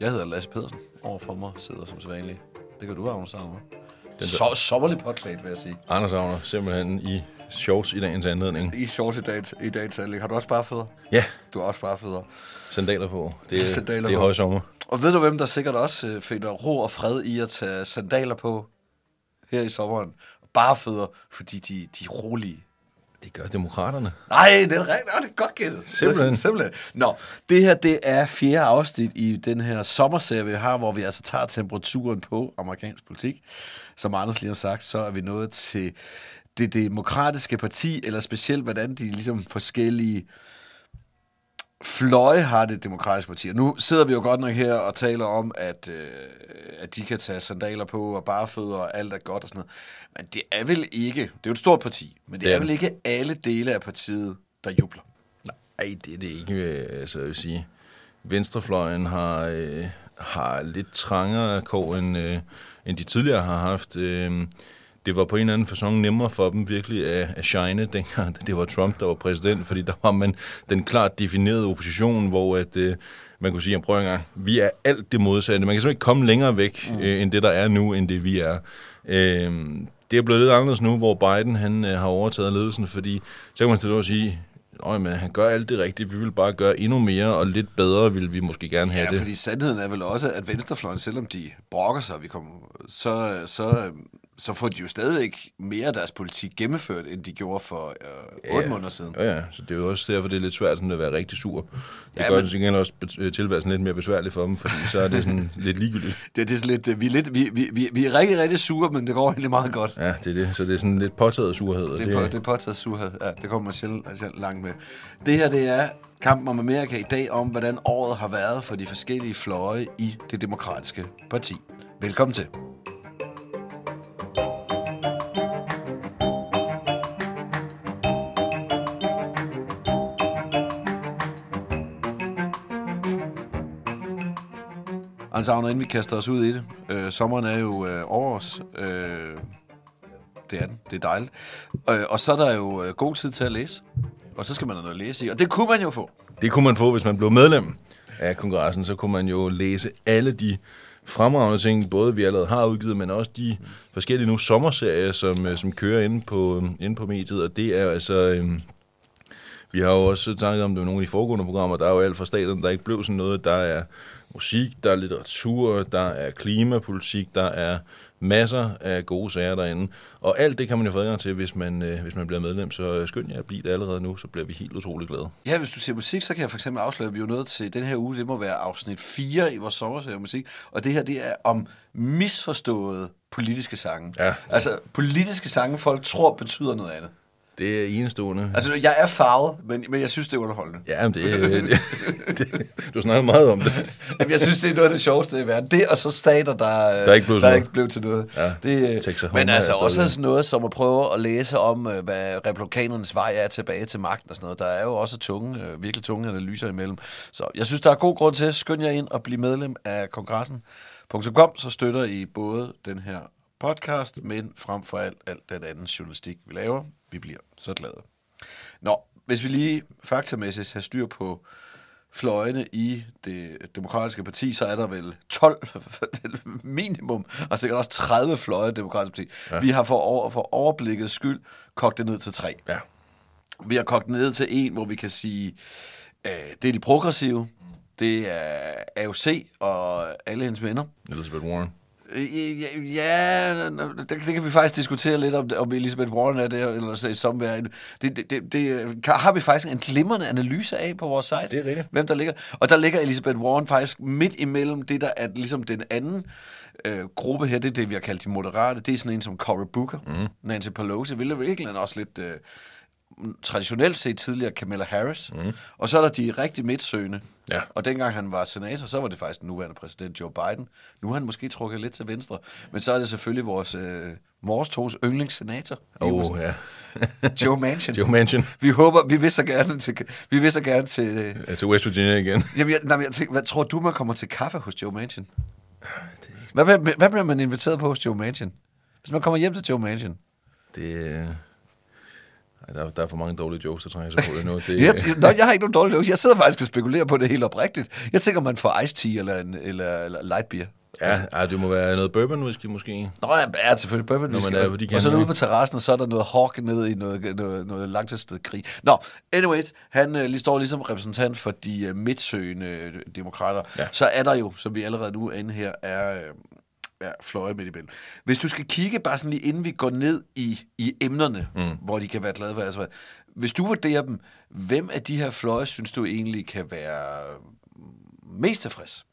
Jeg hedder Lasse Pedersen. Overfor mig sidder som sædvanligt. Det kan du, Agnes Savner. Så sommerlig påklædt, vil jeg sige. Anders Agner, simpelthen i shorts i dagens anledning. I shorts i, dag, i dagens anlæg. Har du også bare fødder? Ja, Du har også bare fødder. sandaler på. Det, er- Sandaler det er høj sommer. Og ved du, hvem der sikkert også øh, finder ro og fred i at tage sandaler på her i sommeren? Bare fødder, fordi de, de er rolige. Det gør demokraterne. Nej, det er rigtigt. Det er godt gættet. Simpelthen. Simpelthen. Nå, det her, det er fjerde afsnit i den her sommerserie, vi har, hvor vi altså tager temperaturen på amerikansk politik. Som Anders lige har sagt, så er vi nået til det demokratiske parti, eller specielt, hvordan de ligesom forskellige fløje har det demokratiske parti. Og nu sidder vi jo godt nok her og taler om, at, øh, at de kan tage sandaler på og barefødder og alt er godt og sådan noget. Men det er vel ikke, det er jo et stort parti, men det, det er vel ikke alle dele af partiet, der jubler. Nej, det er det ikke. øh, Altså, jeg vil sige, venstrefløjen har, øh, har lidt trangere kår, end, øh, end de tidligere har haft. Øh, det var på en eller anden fasong nemmere for dem virkelig at, at shine, dengang det var Trump, der var præsident, fordi der var man den klart definerede opposition, hvor at, øh, man kunne sige, at prøv en gang, vi er alt det modsatte. Man kan simpelthen ikke komme længere væk, mm. øh, end det der er nu, end det vi er. Øh, det er blevet lidt anderledes nu, hvor Biden han, øh, har overtaget ledelsen, fordi så kan man stille og sige, Øj, men han gør alt det rigtige. Vi vil bare gøre endnu mere, og lidt bedre vil vi måske gerne have Ja, det. fordi sandheden er vel også, at venstrefløjen, selvom de brokker sig, vi kommer, så, så, så får de jo stadigvæk mere af deres politik gennemført, end de gjorde for øh, 8 måneder siden. Ja, ja, så det er jo også derfor, det er lidt svært sådan at være rigtig sur. Det Ja, ja, gør men- det gengæld også bet- tilværelsen lidt mere besværlig for dem, fordi så er det sådan lidt ligegyldigt. Det, det er sådan lidt, øh, vi, er lidt vi, vi, vi, vi er rigtig, rigtig sure, men det går egentlig meget godt. Ja, det er det. Så det er sådan lidt påtaget surhed. Det er, på, det er påtaget surhed. Ja, det kommer man sjældent, sjældent langt med. Det her, det er kampen om Amerika i dag om, hvordan året har været for de forskellige fløje i det demokratiske parti. Velkommen til. Altså, Agner, inden vi kaster os ud i det. Øh, sommeren er jo øh, over os. Øh, det er den. Det er dejligt. Øh, og så er der jo øh, god tid til at læse. Og så skal man have noget at læse i. Og det kunne man jo få. Det kunne man få, hvis man blev medlem af kongressen. Så kunne man jo læse alle de fremragende ting, både vi allerede har udgivet, men også de forskellige nu sommerserier, som, øh, som kører inde på, inde på mediet. Og det er altså... Øh, vi har jo også tænkt om det med nogle af de foregående programmer. Der er jo alt fra staten, der ikke blev sådan noget. Der er musik, der er litteratur, der er klimapolitik, der er masser af gode sager derinde. Og alt det kan man jo få adgang til, hvis man, øh, hvis man bliver medlem. Så skynd jer at blive det allerede nu, så bliver vi helt utrolig glade. Ja, hvis du ser musik, så kan jeg for eksempel afsløre, at vi er nået til den her uge. Det må være afsnit 4 i vores sommerserie om musik. Og det her, det er om misforståede politiske sange. Ja. Altså, politiske sange, folk tror betyder noget andet. Det er enestående. Altså, jeg er farvet, men, men jeg synes, det er underholdende. Ja, men det, det, det, du snakker meget om det. Jamen, jeg synes, det er noget af det sjoveste i verden. Det og så stater, der, Der ikke blev til der noget. ikke blev til noget. Ja, det, øh, Texas men altså også sådan noget som at prøve at læse om, øh, hvad republikanernes vej er tilbage til magten og sådan noget. Der er jo også tunge, øh, virkelig tunge analyser imellem. Så jeg synes, der er god grund til at skynde jer ind og blive medlem af kongressen.com, så støtter I både den her podcast, men frem for alt, alt den anden journalistik, vi laver. Vi bliver så glade. Nå, hvis vi lige faktamæssigt har styr på fløjene i det demokratiske parti, så er der vel 12 minimum, og sikkert også 30 fløje i det demokratiske parti. Ja. Vi har for, over, for overblikket skyld kogt det ned til tre. Ja. Vi har kogt ned til en, hvor vi kan sige, øh, det er de progressive, Det er AOC og alle hendes venner. Elizabeth Warren. Øh, Ja, det, det kan vi faktisk diskutere lidt om, om Elizabeth Warren er det, eller så som er det, det, det, det kan- har vi faktisk en glimrende analyse af på vores site. Det er rigtigt. Hvem der ligger. Og der ligger Elizabeth Warren faktisk midt imellem det, der er ligesom den anden øh, gruppe her, det er det, vi har kaldt de moderate. Det er sådan en som Cory Booker, mm. Nancy Pelosi, vil virkelig også lidt... Øh, traditionelt set tidligere Kamala Harris. Mm. Og så er der de rigtig midtsøgende. Ja. Og dengang han var senator, så var det faktisk den nuværende præsident Joe Biden. Nu har han måske trukket lidt til venstre. Men så er det selvfølgelig vores, øh, vores tos yndlingssenator. Åh, oh, ja. Joe Manchin. Joe Manchin. Vi håber, vi vil så gerne til, vi vil så gerne til, øh, Altså West Virginia igen. jamen, jeg, nej, men jeg tænker, hvad tror du, man kommer til kaffe hos Joe Manchin? Hvad, hvad, hvad bliver man inviteret på hos Joe Manchin? Hvis man kommer hjem til Joe Manchin? Det, øh, ej, der, er- der er for mange dårlige jokes, der trænger sig på det nu. Det, Jeg, nå, jeg har ikke nogen dårlige jokes. Jeg sidder faktisk og spekulerer på det helt oprigtigt. Jeg tænker, man får iced tea eller, en, eller, eller light beer. ja, ej, det må være noget bourbon whisky måske. Nå, ja, ja selvfølgelig bourbon whisky. er de Og så ude på terrassen, og så er der noget hawk ned i noget, noget, noget langtidssted krig. Nå, anyways, han øh, lige står ligesom repræsentant for de øh, midtsøgende demokrater. Ja. Så er der jo, som vi allerede nu er inde her, er... Øh, Ja, fløje midt imellem. Hvis du skal kigge, bare sådan lige inden vi går ned i, i emnerne, mm. hvor de kan være glade for, altså, hvis du vurderer dem, hvem af de her fløje synes du egentlig kan være mest tilfreds?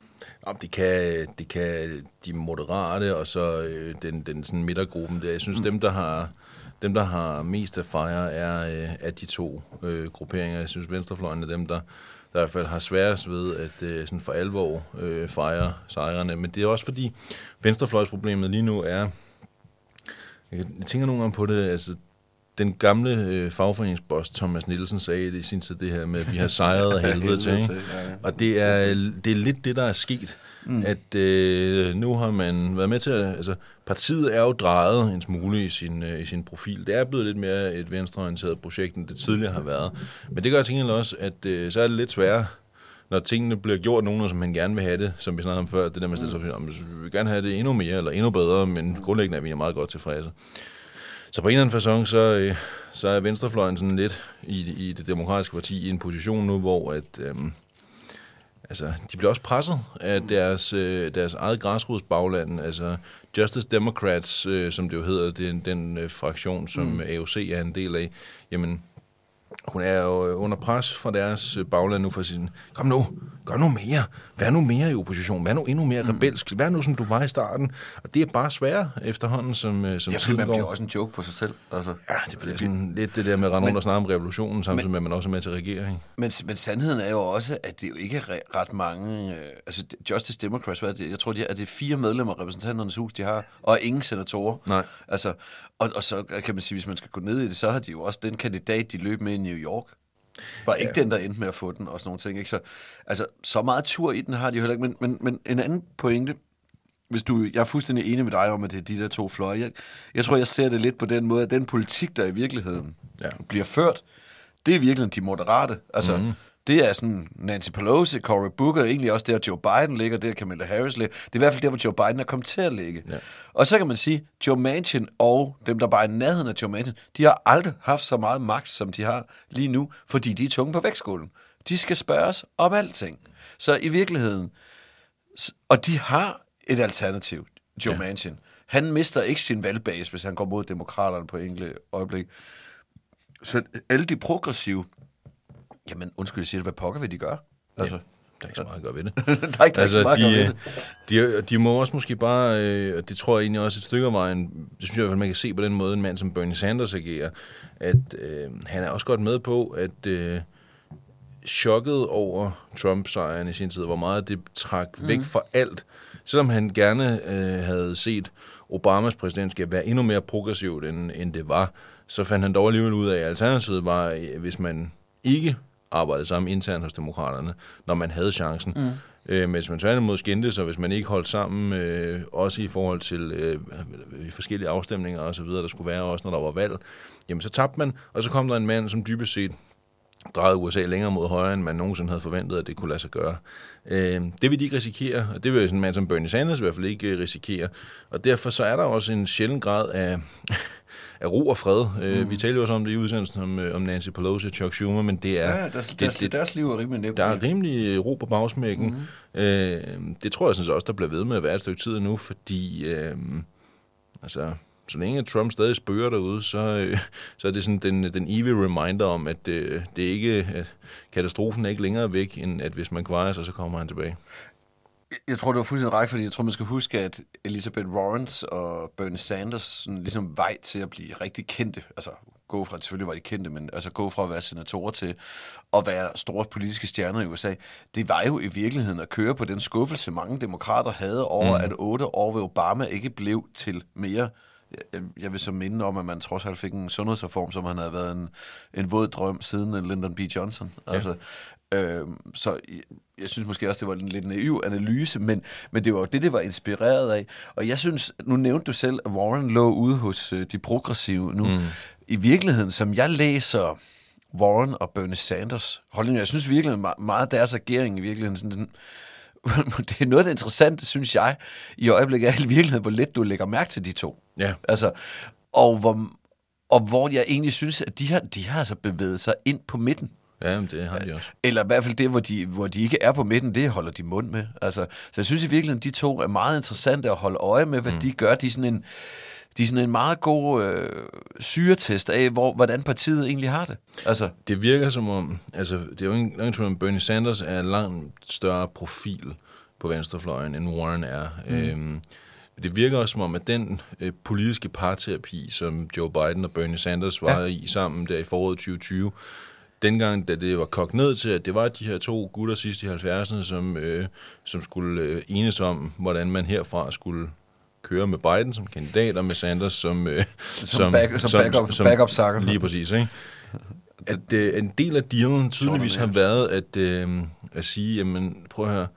Jamen, det kan, det kan de moderate, og så øh, den, den sådan midtergruppen der. Jeg synes, mm. dem, der har, dem, der har mest at fejre, er, øh, er de to øh, grupperinger. Jeg synes, venstrefløjen er dem, der, der i hvert fald har sværest ved at øh, sådan for alvor øh, fejre sejrene. Men det er også fordi, venstrefløjsproblemet lige nu er... Jeg tænker nogle gange på det, altså den gamle øh, fagforeningsboss Thomas Nielsen sagde det i sin tid, det her med, at vi har sejret af helvede til. Ikke? ja, ja. Og det er, det er lidt det, der er sket. Mm. At øh, nu har man været med til at... Altså, partiet er jo drejet en smule i sin, øh, i sin profil. Det er blevet lidt mere et venstreorienteret projekt, end det tidligere har været. Men det gør til gengæld også, at øh, så er det lidt sværere, når tingene bliver gjort nogen, som man gerne vil have det, som vi snakkede om før, det der med at stille sig op, og sige, "Jamen, vi vil gerne have det endnu mere, eller endnu bedre, men grundlæggende er vi meget godt tilfredse. Så på en eller anden fasong, så, øh, så er venstrefløjen sådan lidt i, i det demokratiske parti i en position nu, hvor at, øhm, altså, de bliver også presset af deres, øh, deres eget græsrodsbagland, altså Justice Democrats, øh, som det jo hedder, det er den øh, fraktion, som mm. AOC er en del af, jamen, hun er jo øh, under pres fra deres øh, bagland nu for sige, kom nu, gør nu mere, vær nu mere i opposition, vær nu endnu mere Mm. rebelsk, vær nu som du var i starten. Og det er bare sværere efterhånden, som, øh, som Ja, tiden man går. bliver også en joke på sig selv. Altså. Ja, det bliver sådan lidt det der med at rende rundt og snakke om revolutionen, samtidig med, at man også er med til regering. Men, men sandheden er jo også, at det er jo ikke re- ret mange... Øh, altså, Justice Democrats, hvad er det? jeg tror, de er, at det er fire medlemmer af repræsentanternes hus, de har, og ingen senatorer. Nej. Altså, og, og så kan man sige, hvis man skal gå ned i det, så har de jo også den kandidat, de løb med i New York. Var ikke den, der endte med at få den, og sådan nogle ting. Ikke? Så, altså, så meget tur i den har de heller ikke. Men, men, men en anden pointe, hvis du, jeg er fuldstændig enig med dig om, at det er de der to fløje. Jeg, jeg tror, jeg ser det lidt på den måde, at den politik, der i virkeligheden Ja. bliver ført, det er virkelig de moderate. Altså, mm. Det er sådan Nancy Pelosi, Cory Booker, egentlig også der, Joe Biden ligger, der Kamala Harris ligger. Det er i hvert fald der, hvor Joe Biden er kommet til at ligge. Ja. Og så kan man sige, Joe Manchin og dem, der bare er i nærheden af Joe Manchin, de har aldrig haft så meget magt, som de har lige nu, fordi de er tunge på vægtskålen. De skal spørges om alting. Så i virkeligheden, og de har et alternativ, Joe ja. Manchin. Han mister ikke sin valgbase, hvis han går mod demokraterne på enkelte øjeblik. Så alle de progressive, jamen undskyld, jeg siger det, hvad pokker vil de gøre? Altså, Der er ikke så meget at gøre ved det. der er ikke, der er ikke så meget at gøre ved de, det. de, de må også måske bare, øh, og det tror jeg egentlig også et stykke af vejen, det synes jeg i hvert fald, man kan se på den måde, en mand som Bernie Sanders agerer, at øh, han er også godt med på, at øh, chokket over Trump-sejren i sin tid, hvor meget det trak mm. væk fra alt, selvom han gerne øh, havde set Obamas præsidentskab være endnu mere progressivt, end, end det var, så fandt han dog alligevel ud af, at alternativet var, øh, hvis man ikke arbejdede sammen internt hos demokraterne, når man havde chancen. Mm. Øh, men hvis man tværtimod skændte sig, hvis man ikke holdt sammen, øh, også i forhold til øh, forskellige afstemninger og så videre, der skulle være også, når der var valg, jamen så tabte man, og så kom der en mand, som dybest set drejede USA længere mod højre, end man nogensinde havde forventet, at det kunne lade sig gøre. Øh, det vil de ikke risikere, og det vil sådan en mand som Bernie Sanders i hvert fald ikke øh, risikere. Og derfor så er der også en sjælden grad af, af ro og fred. Mm. Vi talte jo også om det i udsendelsen om, øh, om Nancy Pelosi og Chuck Schumer, men det er... Ja, deres, det, det, deres liv er rimelig nemt. der er rimelig øh, ro på bagsmækken. Mm. Øh, det tror jeg sådan set også, der bliver ved med at være et stykke tid nu, fordi øh, altså, så længe Trump stadig spørger derude, så, øh, så er det sådan den, den evil reminder om, at øh, det ikke, at katastrofen er ikke længere væk, end at hvis man kvarer sig, så kommer han tilbage. Jeg tror, det var fuldstændig række, fordi jeg tror, man skal huske, at Elizabeth Warren og Bernie Sanders sådan, ligesom vej til at blive rigtig kendte, altså gå fra, selvfølgelig var de kendte, men altså gå fra at være senatorer til at være store politiske stjerner i USA, det var jo i virkeligheden at køre på den skuffelse, mange demokrater havde over, mm. at otte år ved Obama ikke blev til mere jeg, jeg vil så minde om, at man trods alt fik en sundhedsreform, som han havde været en, en våd drøm siden Lyndon B. Johnson. Altså, øh, så jeg, jeg synes måske også, det var en lidt naiv analyse, men, men det var jo det, det var inspireret af. Og jeg synes, nu nævnte du selv, at Warren lå ude hos øh, de progressive nu. Mm. I virkeligheden, som jeg læser Warren og Bernie Sanders holdninger, jeg synes virkelig meget, meget deres agering i virkeligheden sådan, sådan det er noget, der er interessant, synes jeg, i øjeblikket er i virkeligheden, hvor let du lægger mærke til de to. Ja. Altså, og hvor, og hvor jeg egentlig synes, at de har, de har altså bevæget sig ind på midten. Ja, men det har de også. Eller i hvert fald det, hvor de, hvor de ikke er på midten, det holder de mund med. Altså, så jeg synes i virkeligheden, de to er meget interessante at holde øje med, hvad mm. de gør. De er sådan en, de er sådan en meget god øh, syretest af, hvor, hvordan partiet egentlig har det. Altså, Det virker som om, altså det er jo ingen, ingen tvivl om, Bernie Sanders er langt større profil på venstrefløjen, end Warren er. Mm. Øhm, det virker også som om, at den øh, politiske parterapi, som Joe Biden og Bernie Sanders var ja. i sammen der i foråret 2020, dengang, da det var kogt ned til, at det var de her to gutter sidst i 70'erne, som, øh, som skulle øh, enes om, hvordan man herfra skulle køre med Biden som kandidat, og med Sanders som... Øh, Som back- som backup- backup-sanger. Lige præcis, ikke? At øh, en del af dealen tydeligvis har været at, øh, at sige, jamen prøv at høre,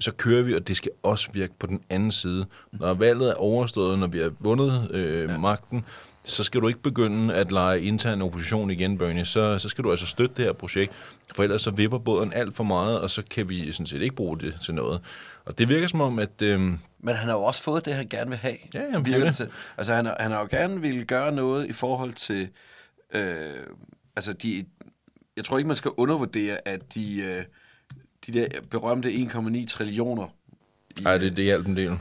så kører vi, og det skal også virke på den anden side. Når valget er overstået, når vi har vundet øh, ja. magten, så skal du ikke begynde at lege intern opposition igen, Bernie. Så, så skal du altså støtte det her projekt, for ellers så vipper båden alt for meget, og så kan vi sådan set ikke bruge det til noget. Og det virker som om, at... Øh, Men han har jo også fået det, han gerne vil have. Ja, jamen, er Virker det. Til. Altså, han, har- han har jo gerne ville gøre noget i forhold til... Øh, altså, de, jeg tror ikke, man skal undervurdere, at de, øh, de der berømte 1,9 trillioner... i- ej, det, det hjalp en del.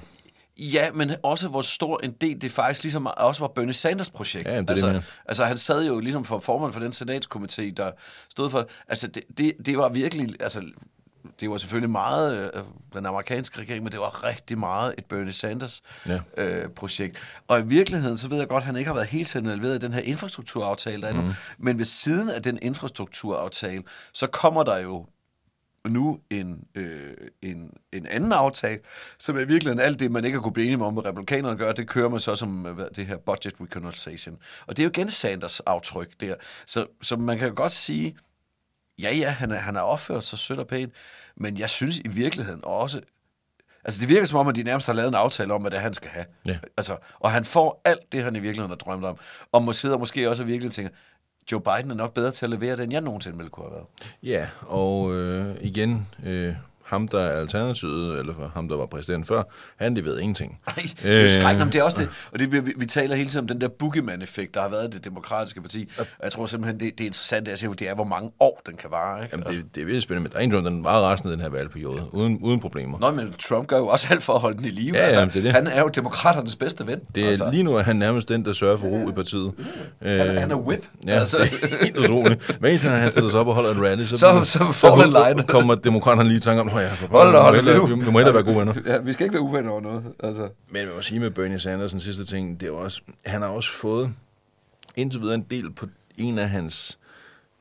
Ja, men også hvor stor en del det faktisk ligesom også var Bernie Sanders projekt. Ja, det er det, altså, altså han sad jo ligesom for formand for den senatskomité, der stod for... Altså det, det, det var virkelig... Altså, det var selvfølgelig meget øh, den amerikanske regering, men det var rigtig meget et Bernie Sanders Ja. øh, projekt. Og i virkeligheden, så ved jeg godt, at han ikke har været helt involveret i den her infrastrukturaftale der er nu. Mhm. Men ved siden af den infrastrukturaftale, så kommer der jo nu en, øh, en, en anden aftale, som i virkeligheden alt det, man ikke har kunne blive enige om, hvad republikanerne gør, det kører man så som øh, hvad, det her budget reconciliation. Og det er jo igen Sanders aftryk der. Så, så man kan jo godt sige, ja ja, han, er, han har opført sig sødt og pænt, men jeg synes i virkeligheden også, altså det virker som om, at de nærmest har lavet en aftale om, hvad det er, han skal have. Ja. Altså, og han får alt det, han i virkeligheden har drømt om, og må sidde og måske også i virkeligheden tænker, Joe Biden er nok bedre til at levere det, end jeg nogensinde ville kunne have været. Ja, og øh, igen, øh, ham der er alternativet, eller for ham der var præsident før, han leverede ingenting. Nej, det er jo skrækkende, men det er også det. Og det, vi, vi taler hele tiden om den der boogeyman-effekt, der har været i det demokratiske parti. Og jeg tror simpelthen, det, det er interessant, at se, det er, hvor mange år den kan vare. Ikke? Jamen, det, det er virkelig spændende, men der er ingen den var resten af den her valgperiode, uden, uden problemer. Nå, men Trump gør jo også alt for at holde den i live. Ja, ja, altså, det er det. Han er jo demokraternes bedste ven. Det er, altså, altså. Lige nu er han nærmest den, der sørger for ro i partiet. Øh, han, han er whip. Ja, altså. det er helt utroligt. Hver eneste han stiller sig op og holder en rally, så, Så- så får han line. kommer demokraterne lige i tanke om, ja, for Hold da, hold da, vi, må hellere- nu. vi må hellere være gode venner. Ja, vi skal ikke være uvenner over noget. Altså. Men man må sige med Bernie Sanders, den sidste ting, det er også, han har også fået indtil videre en del på en af hans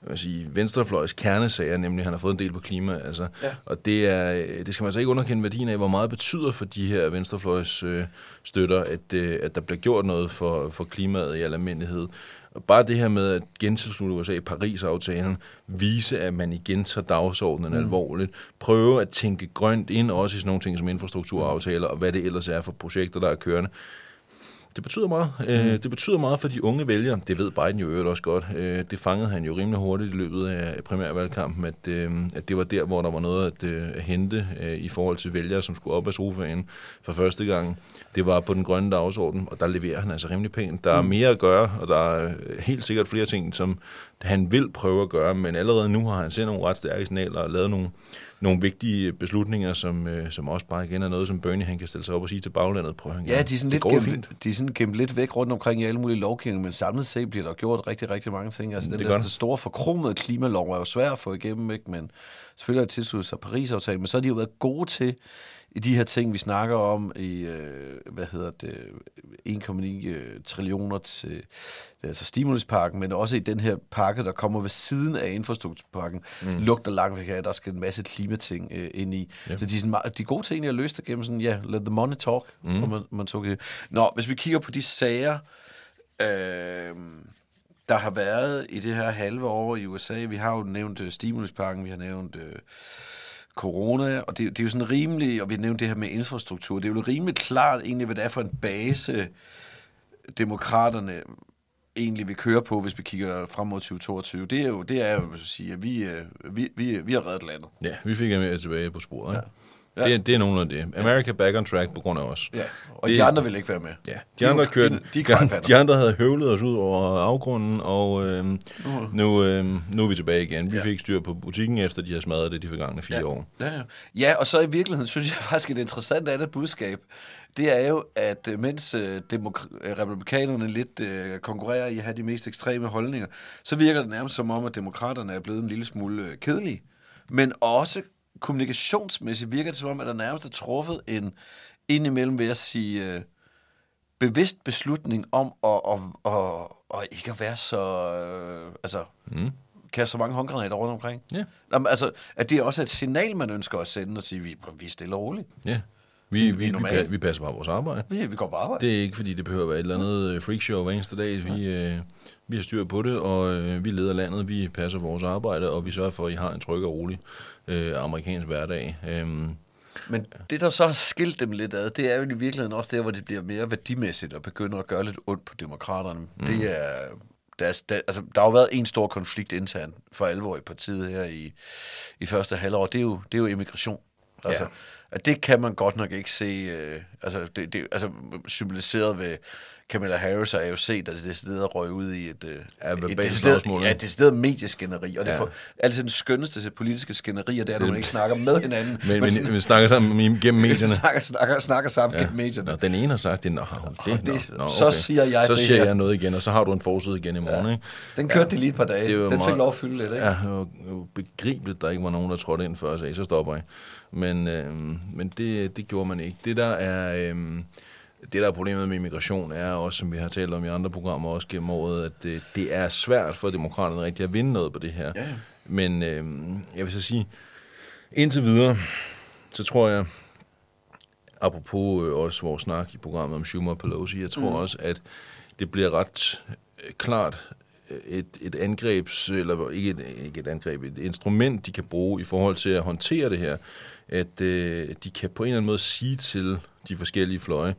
hvad vil sige, venstrefløjs kernesager, nemlig han har fået en del på klima. Altså, Ja. Og det, er, det skal man så ikke underkende værdien af, hvor meget betyder for de her venstrefløjs øh, støtter, at, øh, at der bliver gjort noget for, for klimaet i al almindelighed. Og bare det her med at gentilslutte USA i Paris-aftalen, vise, at man igen tager dagsordenen mm. alvorligt, prøve at tænke grønt ind, også i sådan nogle ting som infrastrukturaftaler, og hvad det ellers er for projekter, der er kørende Det betyder meget. Mm. Øh, det betyder meget for de unge vælgere. Det ved Biden jo øvrigt også godt. Øh, det fangede han jo rimelig hurtigt i løbet af primærvalgkampen, at, øh, at det var der, hvor der var noget at, øh, at hente øh, i forhold til vælgere, som skulle op af sofaen for første gang. Det var på den grønne dagsorden, og der leverer han altså rimelig pænt. Der er mere at gøre, og der er helt sikkert flere ting, som han vil prøve at gøre, men allerede nu har han sendt nogle ret stærke signaler og lavet nogle, nogle vigtige beslutninger, som, øh, som også bare igen er noget, som Bernie han kan stille sig op og sige til baglandet. Prøv at Ja, de er sådan det lidt gemt, fint. de er sådan gemt lidt væk rundt omkring i alle mulige lovgivninger, men samlet set bliver der gjort rigtig, rigtig mange ting. Altså, Det den gør der sådan store forkromede klimalov er jo svær at få igennem, ikke? men selvfølgelig har tilsluttet sig Paris-aftalen, men så har de jo været gode til i de her ting, vi snakker om i, øh, hvad hedder det, 1,9 øh, trillioner til er altså stimuluspakken, men også i den her pakke, der kommer ved siden af infrastrukturpakken, mm. lugter langt væk af, der skal en masse klimating øh, ind i. Ja. Så de sådan, de gode at løse det gennem sådan, ja, let the money talk, mm. man, man tog det. Nå, hvis vi kigger på de sager, øh, der har været i det her halve år i USA, vi har jo nævnt øh, stimuluspakken, vi har nævnt øh, corona, og det, det er jo sådan rimelig, og vi har nævnt det her med infrastruktur, det er jo rimelig klart egentlig, hvad det er for en base, demokraterne egentlig vil køre på, hvis vi kigger frem mod 2022. Det er jo, det er jo at sige, at vi, øh, vi, vi, vi har reddet landet. Ja, vi fik mere tilbage på sporet. Ja. Ja. Det, det er nogen af det. America back on track på grund af os. Ja, og Det- de andre vil ikke være med. Ja, De de andre kørte, de- de de, andre havde høvlet os ud over afgrunden, og øhm, nu, øhm, nu er vi tilbage igen. Vi Ja. fik styr på butikken, efter de har smadret det de forgangne fire ja. år. Ja, ja. ja, og så i virkeligheden synes jeg faktisk, et interessant andet budskab, det er jo, at øh, mens øh, demok- øh, republikanerne lidt øh, konkurrerer i at have de mest ekstreme holdninger, så virker det nærmest som om, at demokraterne er blevet en lille smule øh, kedelige. Men også kommunikationsmæssigt virker det som om, at der nærmest er truffet en indimellem, vil jeg sige, øh, bevidst beslutning om at, at, at, at ikke at være så... Øh, altså, mm. kaste så mange håndgranater rundt omkring. Ja. Jamen, altså, at det også er et signal, man ønsker at sende og sige, vi, vi er stille og roligt. Ja. Vi, vi, vi, pa- vi passer bare vores arbejde. Vi, vi går på arbejde. Det er ikke, fordi det behøver at være et eller andet øh, freakshow hver eneste dag. Vi, øh, vi har styr på det, og øh, vi leder landet, vi passer vores arbejde, og vi sørger for, at I har en tryg og rolig øh, amerikansk hverdag. Øhm, Men det, der så har skilt dem lidt ad, det er jo i virkeligheden også der, hvor det bliver mere værdimæssigt og begynder at gøre lidt ondt på demokraterne. Mm. Det er... Der, er, der, altså, der har jo været en stor konflikt internt for alvor i partiet her i, i første halvår. Det er jo, det er jo immigration. Altså, Ja. at det kan man godt nok ikke se, øh, altså, det, det, altså symboliseret ved Kamala Harris og AOC, der det decideret røg ud i et, øh, Ja, et verbalt decideret, ja, et decideret medieskænderi, og det Ja. er for, altid den skønneste politiske skænderier, det er, når man ikke snakker med hinanden, men, men, men vi snakker sammen gennem medierne. snakker, snakker, snakker sammen ja. Ja. gennem medierne. Nå, den ene har sagt det, nå, okay, det- nå, nå, så siger jeg Så det siger her. jeg noget igen, og så har du en forside igen i morgen, ikke? Den kørte de lige et par dage. Det Den fik meget- lov at fylde lidt, ikke? Ja, det var begribeligt, der ikke var nogen, der trådte ind før og sagde, så stopper jeg. Men, øh, men det, det gjorde man ikke. Det der er... Øh, det, der er problemet med immigration, er også, som vi har talt om i andre programmer også gennem året, at det, det er svært for demokraterne rigtig at vinde noget på det her. Ja. Men øh, jeg vil så sige, indtil videre, så tror jeg, apropos øh, også vores snak i programmet om Schumer og Pelosi, jeg tror mm. også, at det bliver ret øh, klart øh, et, et angrebs, eller ikke et, ikke et angreb, et instrument, de kan bruge i forhold til at håndtere det her, at øh, de kan på en eller anden måde sige til de forskellige fløje,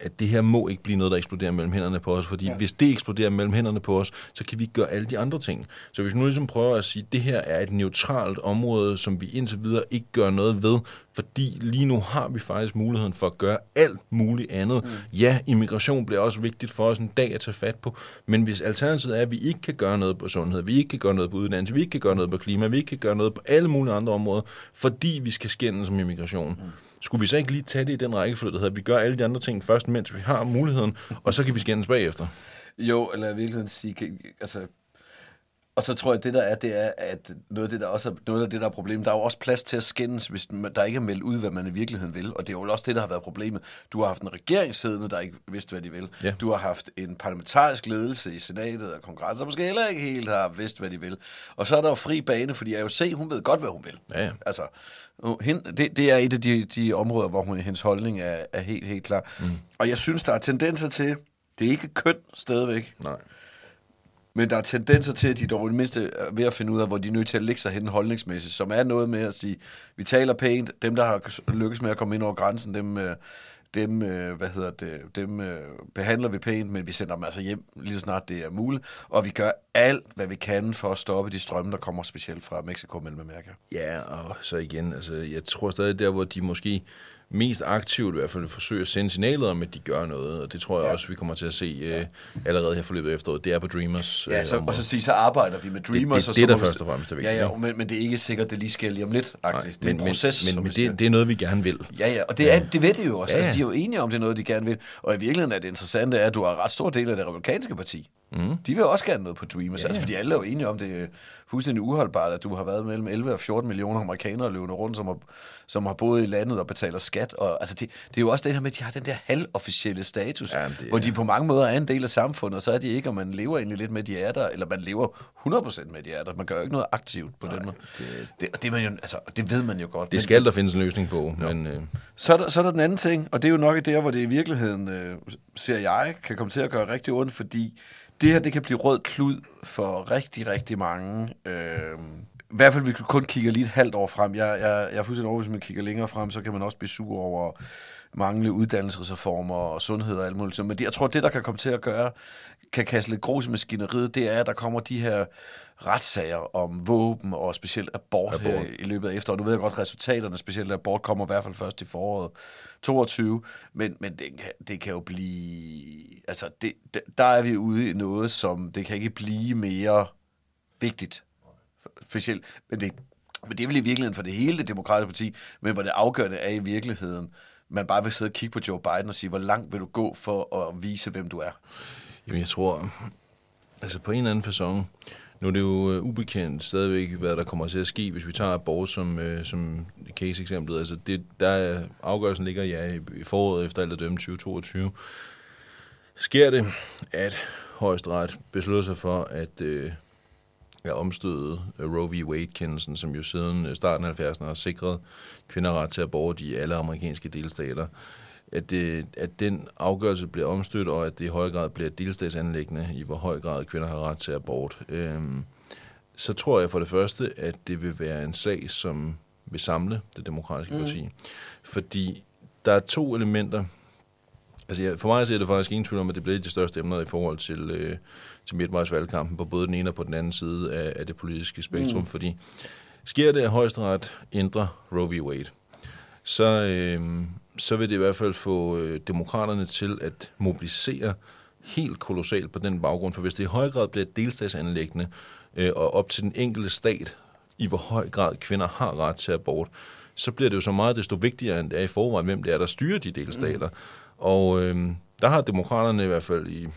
at det her må ikke blive noget, der eksploderer mellem hænderne på os, fordi ja. hvis det eksploderer mellem hænderne på os, så kan vi ikke gøre alle de andre ting. Så hvis vi nu ligesom prøver at sige, at det her er et neutralt område, som vi indtil videre ikke gør noget ved, fordi lige nu har vi faktisk muligheden for at gøre alt muligt andet. Mm. Ja, immigration bliver også vigtigt for os en dag at tage fat på, men hvis alternativet er, at vi ikke kan gøre noget på sundhed, vi ikke kan gøre noget på uddannelse, vi ikke kan gøre noget på klima, vi ikke kan gøre noget på alle mulige andre områder, fordi vi skal skændes som immigration. Mm. Skulle vi så ikke lige tage det i den rækkefølge, der hedder, at vi gør alle de andre ting først, mens vi har muligheden, og så kan vi skændes bagefter? Jo, eller i virkeligheden sige, kan- altså, og så tror jeg, at det der er, det er, at noget af det, der også er, noget af det, der er problemet, der er jo også plads til at skændes, hvis der ikke er meldt ud, hvad man i virkeligheden vil. Og det er jo også det, der har været problemet. Du har haft en regering siddende, der ikke vidste, hvad de vil. Ja. Du har haft en parlamentarisk ledelse i senatet og kongressen, der måske heller ikke helt har vidst, hvad de vil. Og så er der jo fri bane, fordi AOC, hun ved godt, hvad hun vil. Ja, ja. Altså, hende, det, det er et af de, de områder, hvor hun, hendes holdning er, er helt, helt klar. Mm. Og jeg synes, der er tendenser til, det er ikke køn stadigvæk, Nej men der er tendenser til, at de dog i det mindste er ved at finde ud af, hvor de er nødt til at lægge sig hen holdningsmæssigt, som er noget med at sige, vi taler pænt, dem, der har lykkes med at komme ind over grænsen, dem, øh, dem, øh, hvad hedder det, dem øh, behandler vi pænt, men vi sender dem altså hjem lige så snart det er muligt, og vi gør alt, hvad vi kan for at stoppe de strømme, der kommer specielt fra Mexico og Mellemamerika. Ja, og så igen, altså, jeg tror stadig der, hvor de måske mest aktivt i hvert fald forsøger at sende signalet om, at de gør noget, og det tror jeg ja. også, vi kommer til at se øh, allerede her forløbet efteråret. Det er på Dreamers Ja, så, øh, og så sige, så arbejder vi med Dreamers. det- og det så er der må vi først og fremmest er Ja, vigtigt, ja, ikke? men, men det er ikke sikkert, det lige sker lige om lidt, agtigt. Det er en men, proces, men, men det, det er noget, vi gerne vil. Ja, ja, og det, er, det ved de jo også. Ja, Ja, ja. Altså, de er jo enige om, det er noget, de gerne vil. Og i virkeligheden er det interessante, er, at du har ret stor del af det republikanske parti. Mm. De vil også gerne noget på Dreamers, ja, altså, fordi alle er jo enige om, det er fuldstændig uholdbart, at du har været mellem 11 og 14 millioner amerikanere løbende rundt, som har, som har boet i landet og betaler skat. Og, altså, det, det er jo også det her med, at de har den der halvofficielle status, Ja, det hvor de på mange måder er en del af samfundet, og så er de ikke, og man lever egentlig lidt med, at de er der, eller man lever 100% med, at de er der. Man gør jo ikke noget aktivt på den måde. Det, det, og det, man jo, altså, det ved man jo godt. Det men- skal der findes en løsning på, men øh, så er, der, så er der den anden ting, og det er jo nok der, hvor det i virkeligheden, øh, ser jeg, kan komme til at gøre rigtig ondt, fordi det her, det kan blive rød klud for rigtig, rigtig mange. Øh, I hvert fald, hvis vi kun kigger lige et halvt år frem. Jeg, jeg, jeg er fuldstændig over, hvis man kigger længere frem, så kan man også blive sur over manglende uddannelsesreformer og sundhed og alt muligt. Men det, jeg tror, det, der kan komme til at gøre, kan kaste lidt grus i maskineriet, det er, at der kommer de her retssager om våben og specielt abort, abort. Her i løbet af efteråret. Nu ved godt, resultaterne, specielt abort, kommer i hvert fald først i foråret 22, men, men det, kan, det kan jo blive... Altså, det, der er vi ude i noget, som det kan ikke blive mere vigtigt. Specielt, men det, men det er vel i virkeligheden for det hele det demokratiske parti, men hvor det afgørende er i virkeligheden, man bare vil sidde og kigge på Joe Biden og sige, hvor langt vil du gå for at vise, hvem du er? Jamen, jeg tror, altså på en eller anden façon, nu er det jo øh, ubekendt stadigvæk, hvad der kommer til at ske, hvis vi tager abort som, øh, som case-eksemplet. Altså, det, der afgørelsen ligger ja i, foråret efter alt at dømme 2022. Sker det, at højesteret beslutter sig for at øh, ja, omstøde øh, Roe v. Wade-kendelsen, som jo siden øh, starten af 70'erne har sikret kvinder ret til abort i alle amerikanske delstater, at, det, at den afgørelse bliver omstødt, og at det i høj grad bliver delstatsanlæggende, i hvor høj grad kvinder har ret til abort. Øhm, så tror jeg for det første, at det vil være en sag, som vil samle det demokratiske mm. parti. Fordi der er to elementer. Altså jeg, for mig er det faktisk ingen tvivl om, at det bliver de største emner i forhold til, øh, til midtvejsvalgkampen på både den ene og på den anden side af, af det politiske spektrum. Mm. Fordi sker det, at højesteret ændrer Roe v. Wade, så, øh, så vil det i hvert fald få øh, demokraterne til at mobilisere helt kolossalt på den baggrund. For hvis det i høj grad bliver delstatsanlæggende, øh, og op til den enkelte stat, i hvor høj grad kvinder har ret til abort, så bliver det jo så meget desto vigtigere, end det er i forvejen, hvem det er, der styrer de delstater. Mm. Og øh, der har demokraterne i hvert fald i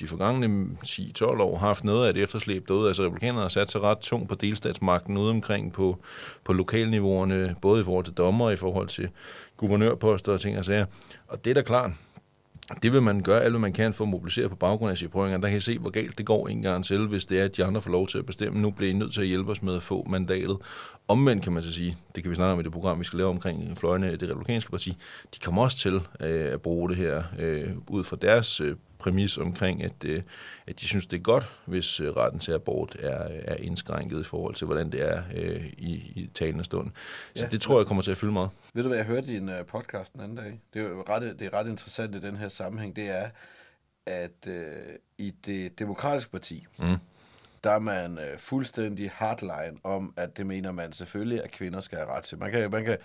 de forgangne 10-12 år haft noget af et efterslæb derude. Altså republikanerne har sat sig ret tungt på delstatsmagten ude omkring på, på lokalniveauerne, både i forhold til dommer og i forhold til guvernørposter og ting og sager. Og det er da klart, det vil man gøre alt, hvad man kan for at mobilisere på baggrund af sine prøvinger. Der kan I se, hvor galt det går en gang til, hvis det er, at de andre får lov til at bestemme. Nu bliver I nødt til at hjælpe os med at få mandatet. Omvendt kan man så sige, det kan vi snakke om i det program, vi skal lave omkring fløjene af det republikanske parti, de kommer også til øh, at bruge det her øh, ud fra deres øh, præmis omkring, at, øh, at de synes, det er godt, hvis øh, retten til abort er, er indskrænket i forhold til, hvordan det er øh, i, i talende stund. Så Ja. det tror jeg kommer til at fylde meget. Ved du, hvad jeg hørte i en uh, podcast den anden dag? Det er jo ret, det er ret interessant i den her sammenhæng. Det er, at uh, i det demokratiske parti, Mm. Der er man uh, fuldstændig hardline om, at det mener man selvfølgelig, at kvinder skal have ret til. Man kan, man kan,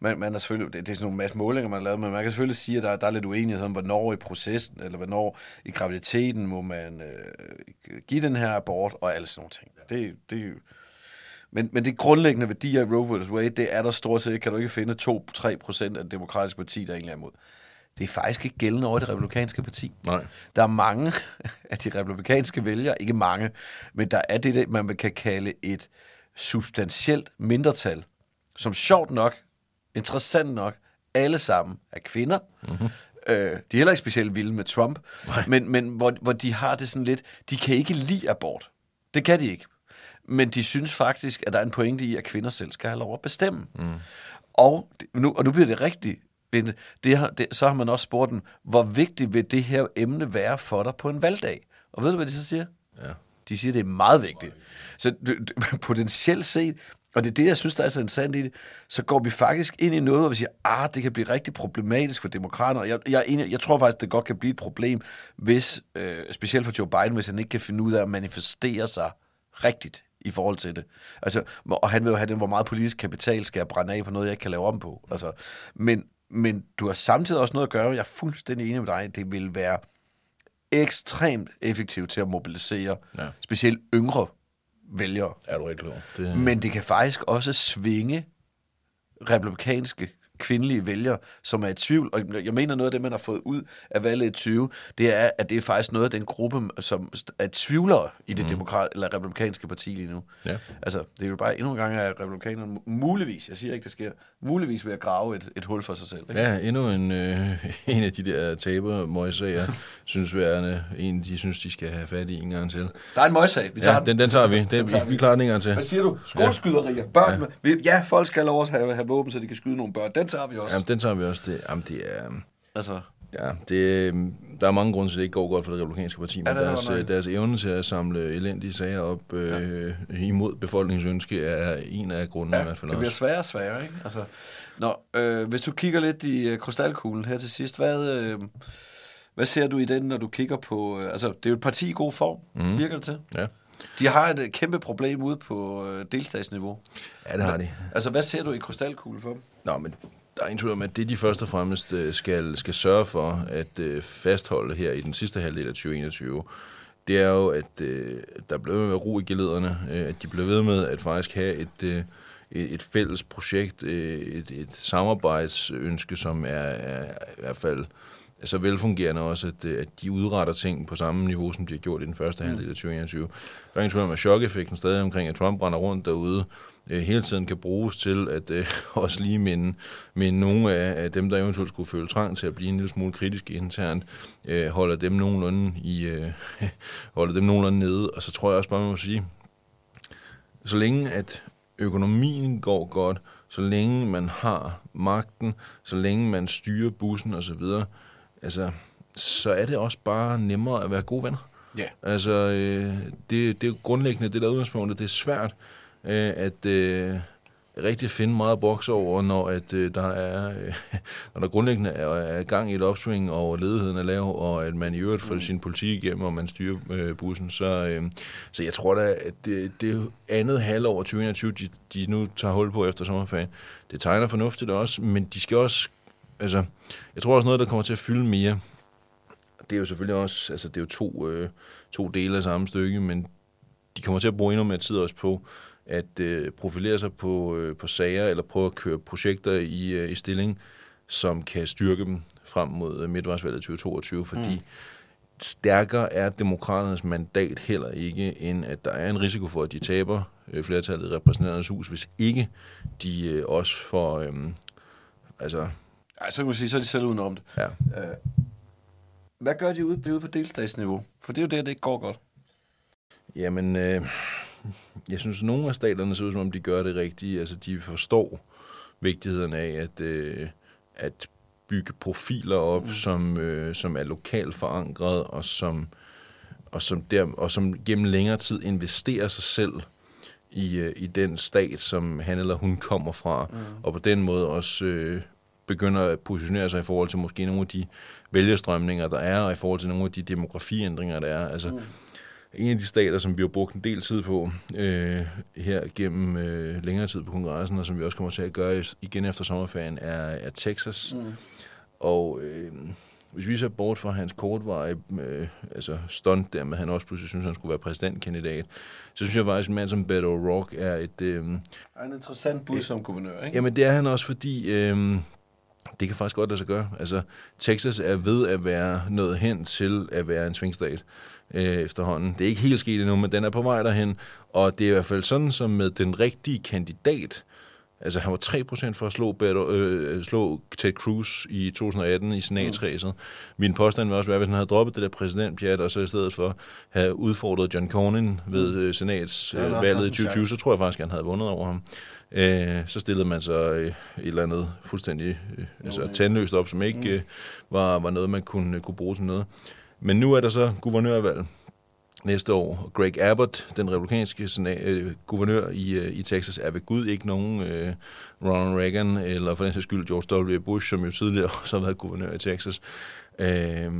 man, man er selvfølgelig, det, det er sådan nogle masse målinger, man har lavet, men man kan selvfølgelig sige, at der, der er lidt uenighed om, hvornår i processen, eller hvornår i graviditeten må man uh, give den her abort, og alle sådan nogle ting. Det, det men, men det grundlæggende værdier i Roe vs. Wade, det er der stort set, kan du ikke finde 2-3 procent af det demokratiske parti, der egentlig er imod. Det er faktisk ikke gældende over det republikanske parti. Nej. Der er mange af de republikanske vælgere, ikke mange, men der er det, man kan kalde et substantielt mindretal, som sjovt nok, interessant nok, alle sammen er kvinder. Mm-hmm. Øh, de er heller ikke specielt vilde med Trump, men, men hvor, hvor de har det sådan lidt, de kan ikke lide abort. Det kan de ikke. Men de synes faktisk, at der er en pointe i, at kvinder selv skal have lov at bestemme. Mm. Og, nu, og nu bliver det rigtigt. Bente. Det har, det, så har man også spurgt dem, hvor vigtigt vil det her emne være for dig på en valgdag? Og ved du, hvad de så siger? Ja. De siger, det er meget vigtigt. Så du- du- potentielt set, og det er det, jeg synes, der er så interessant i det, så går vi faktisk ind i noget, hvor vi siger, ah, det kan blive rigtig problematisk for demokrater. Jeg, jeg, enig, jeg tror faktisk, det godt kan blive et problem, hvis, øh, specielt for Joe Biden, hvis han ikke kan finde ud af at manifestere sig rigtigt i forhold til det. Altså, og han vil jo have den, hvor meget politisk kapital skal jeg brænde af på noget, jeg ikke kan lave om på. Altså, men, men du har samtidig også noget at gøre, jeg er fuldstændig enig med dig, det vil være ekstremt effektivt til at mobilisere Ja. specielt yngre vælgere. Er du rigtig klog? Det, Men det kan faktisk også svinge republikanske kvindelige vælgere, som er i tvivl. Og jeg mener, noget af det, man har fået ud af valget i 20, det er, at det er faktisk noget af den gruppe, som er tvivlere i det demokrat, eller republikanske parti lige nu. Ja. Altså, det er jo bare endnu en gang, at republikanerne muligvis, jeg siger ikke, det sker, muligvis ved at grave et, et hul for sig selv. Ikke? Ja, endnu en, øh, en af de der taber jeg synes værende, en de synes, de skal have fat i en gang til. Der er en møgssag, vi tager Ja, den. den, den tager vi. Den, tager vi, vi. vi klarer den en gang til. Hvad siger du? Skoleskyderier. Børn. Ja. ja, folk skal lov at have, have våben, så de kan skyde nogle børn. Den tager vi også. Jamen, den tager vi også. Det, jamen, det er... Altså, Ja, det, øhm, der er mange grunde til, at det ikke går godt for det republikanske parti, men Ja, er deres, øh, deres evne til at samle elendige sager op øh, ja. imod befolkningens ønske er en af grundene i ja, hvert fald det bliver sværere og sværere, ikke? Altså, nå, øh, hvis du kigger lidt i øh, krystalkuglen her til sidst, hvad, øh, hvad ser du i den, når du kigger på... Øh, altså, det er jo et parti i god form, mm. virker det til. Ja. De har et øh, kæmpe problem ude på øh, delstatsniveau. ja, det har de. Altså, hvad ser du i krystalkuglen for dem? Nå, men der er ingen tvivl om, at det de først og fremmest øh, skal, skal sørge for at øh, fastholde her i den sidste halvdel af 2021, det er jo, at øh, der bliver ved med ro i gelederne, øh, at de bliver ved med at faktisk have et, øh, et, et fælles projekt, øh, et, et samarbejdsønske, som er, er i hvert fald er så velfungerende også, at, øh, at de udretter ting på samme niveau, som de har gjort i den første halvdel af 2021. Der er ingen tvivl om, at chok-effekten stadig omkring, at Trump brænder rundt derude, øh, hele tiden kan bruges til at øh, også lige minde, minde nogle af, af dem, der eventuelt skulle føle trang til at blive en lille smule kritiske internt, øh, holder dem nogenlunde i, øh, holder dem nogenlunde nede. Og så tror jeg også bare, man må sige, så længe at økonomien går godt, så længe man har magten, så længe man styrer bussen osv., altså, så er det også bare nemmere at være gode venner. Ja. Altså, øh, det, det er grundlæggende det der udgangspunkt, det er svært øh, at øh, rigtig finde meget at bokse over, når, at, øh, der er, øh, når der grundlæggende er, er gang i et opsving, og ledigheden er lav, og at man i øvrigt får sin politik igennem, og man styrer øh, bussen. Så, øh, så jeg tror da, at det, det andet halvår 2021, de, de nu tager hul på efter sommerferien, det tegner fornuftigt også, men de skal også, altså, jeg tror også noget, der kommer til at fylde mere, det er jo selvfølgelig også, altså det er jo to, øh, to dele af samme stykke, men de kommer til at bruge endnu mere tid også på at øh, profilere sig på, øh, på sager, eller prøve at køre projekter i, øh, i stilling, som kan styrke dem frem mod øh, midtvejsvalget 2022, fordi mm. stærkere er demokraternes mandat heller ikke, end at der er en risiko for, at de taber øh, flertallet i repræsentanternes hus, hvis ikke de øh, også får, øh, altså, Ej, så kan man sige, så er de selv udenom det. ja, Øh, hvad gør de ude, ude på delstatsniveau? For det er jo der, det ikke går godt. Jamen, øh, jeg synes, nogle af staterne ser ud som om, de gør det rigtige. Altså, de forstår vigtigheden af at, øh, at bygge profiler op, mm. som, øh, som er lokalt forankret, og som, og, som der, og som gennem længere tid investerer sig selv i, øh, i den stat, som han eller hun kommer fra, mm. og på den måde også øh, begynder at positionere sig i forhold til måske nogle af de vælgerstrømninger, der er, og i forhold til nogle af de demografiændringer, der er. Altså, mm. En af de stater, som vi har brugt en del tid på øh, her gennem øh, længere tid på kongressen, og som vi også kommer til at gøre igen efter sommerferien, er, er Texas. Mm. Og øh, hvis vi ser bort fra hans kortvarige øh, altså stunt der med, at han også pludselig synes, han skulle være præsidentkandidat, så synes jeg faktisk, at en mand som Beto O'Rourke er et... Øh, Er en interessant bud som guvernør, ikke? Jamen det er han også, fordi øh, det kan faktisk godt lade sig gøre. Altså, Texas er ved at være nået hen til at være en svingstat øh, efterhånden. Det er ikke helt sket endnu, men den er på vej derhen. Og det er i hvert fald sådan, som med den rigtige kandidat, altså han var 3% for at slå, Beto, øh, slå Ted Cruz i 2018 i senatsræset. Mm. Min påstand vil også være, hvis han havde droppet det der præsidentpjat, og så i stedet for have udfordret John Cornyn ved øh, havde han også senatsvalget øh, i 2020, så tror jeg faktisk, at han havde vundet over ham. Øh, så stillede man så øh, et eller andet fuldstændig øh, altså, tandløst op, som ikke øh, var, var noget, man kunne, kunne bruge til noget. Men nu er der så guvernørvalg. næste år. Greg Abbott, den republikanske sena- øh, guvernør i, øh, i Texas, er ved Gud ikke nogen øh, Ronald Reagan, eller for den sags skyld George W. Bush, som jo tidligere også har været guvernør i Texas. Øh,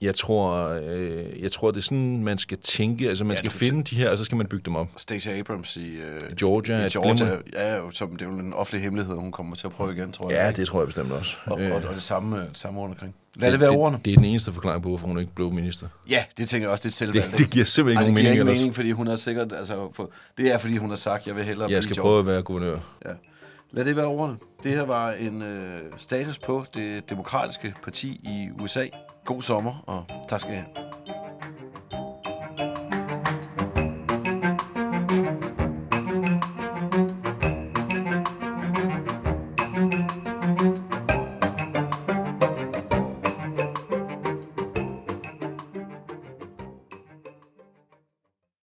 jeg, tror, øh, jeg tror, det er sådan, man skal tænke, altså man Ja, ja, skal det- finde de her, og så skal man bygge dem op. Stacey Abrams i, øh, Georgia i Georgia er jo, som, det er jo en offentlig hemmelighed, hun kommer til at prøve igen, tror jeg. Ja, det tror jeg bestemt også. Og, Øh, og, og det samme, det samme rundt omkring. Lad det, være ordene. Det, det er den eneste forklaring på, hvorfor hun ikke blev minister. Ja, det tænker jeg også, det er Det, selvvalgt. det giver simpelthen Ej, ikke det nogen giver mening ikke ellers. mening, fordi hun har sikkert, altså, for, det er fordi hun har sagt, jeg vil hellere Jeg skal blive prøve at være guvernør. Ja. Lad det være ordene. Det her var en øh, status på det demokratiske parti i USA. God sommer, og tak skal I have.